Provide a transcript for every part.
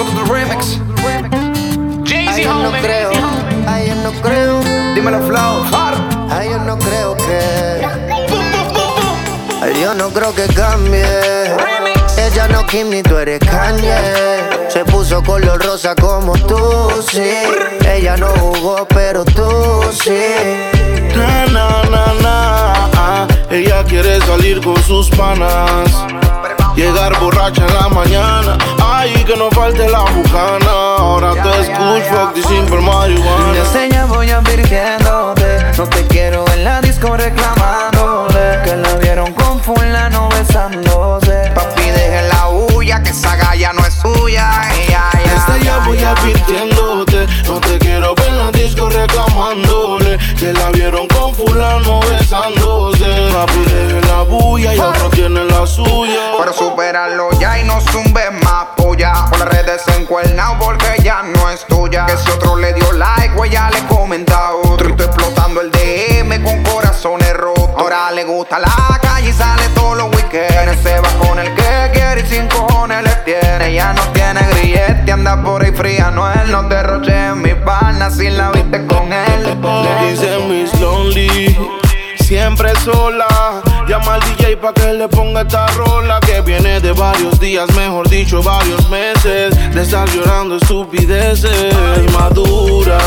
Foto tu remix. Ay, yo no creo, ay, yo no creo, Dímelo, Flow. Far. ay, yo no creo que. Ay, yo no creo que cambie. Ella no Kim ni tú eres Kanye. Se puso color rosa como tú, sí. Ella no jugó, pero tú sí. Na, na, na, na, ah. Ella quiere salir con sus panas. Llegar borracha en la mañana. Que no falte la bucana. Ahora te escucho, simple marihuana. Desde ya voy advirtiéndote No te quiero en la disco reclamándole Que la vieron con fulano besándose Papi, deje la huya, que esa galla no es suya. Ya, ya, Desde ya voy advirtiéndote. No te quiero ver en la disco reclamándole. Que la vieron con fulano besándose. Papi, deje la bulla y otro tiene la suya. Pero superarlo Ya no tiene grillete, anda por ahí fría. No él, no derroche en mi pana si la viste con él. Le dicen Miss Lonely, siempre sola. Llama al DJ pa' que le ponga esta rola que viene de varios días, mejor dicho, varios meses. De estar llorando estupideces madura.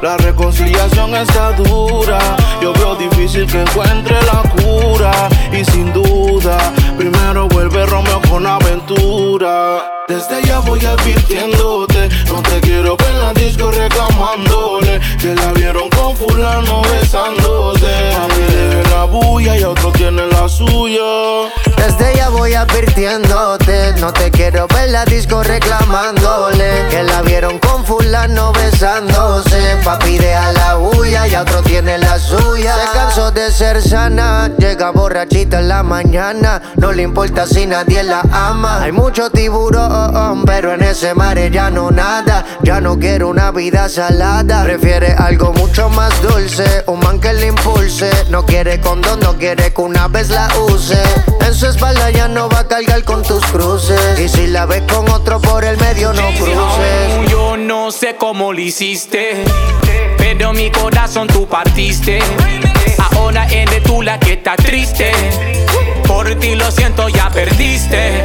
La reconciliación está dura. Yo veo difícil que encuentre la cura. Y sin duda, primero Desde ya voy advirtiéndote. No te quiero ver la disco reclamándole. Que la vieron con fulano besándose. Mami, deje la bulla y otro tiene la suya. Desde ya voy advirtiéndote, no te quiero ver la disco reclamándole que la vieron con fulano besándose. Papi deja la bulla y otro tiene la suya. Se cansó de ser sana, llega borrachita en la mañana. No le importa si nadie la ama. Hay mucho tiburón, pero en ese mar ya no nada. Ya no quiero una vida salada. Prefiere algo mucho más dulce, un man que le impulse. No quiere condón, no quiere que una vez la use. En su espalda ya no va a cargar con tus cruces. Y si la ves con otro por el medio, no cruces. Yo no sé cómo lo hiciste, mi corazón tú partiste. Ahora eres tú la que está triste. Por ti lo siento, ya perdiste.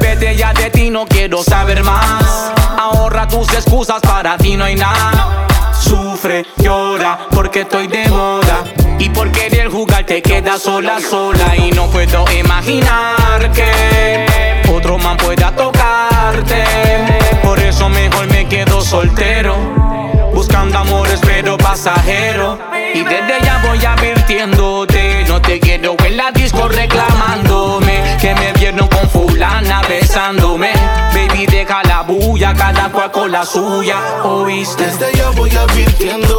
Vete ya de ti, no quiero saber más. Ahorra tus excusas, para ti no hay nada. Sufre, llora, porque estoy de moda. Y por querer jugar te quedas sola, sola. Y no puedo imaginar que otro man pueda tocarte. Por eso mejor me quedo soltero. Pero pasajero. Y desde ya voy advirtiéndote. No te quiero en la disco reclamándome. Que me vieron con fulana besándome. Baby, deja la bulla, cada cual con la suya. ¿Oíste? Desde ya voy advirtiéndote.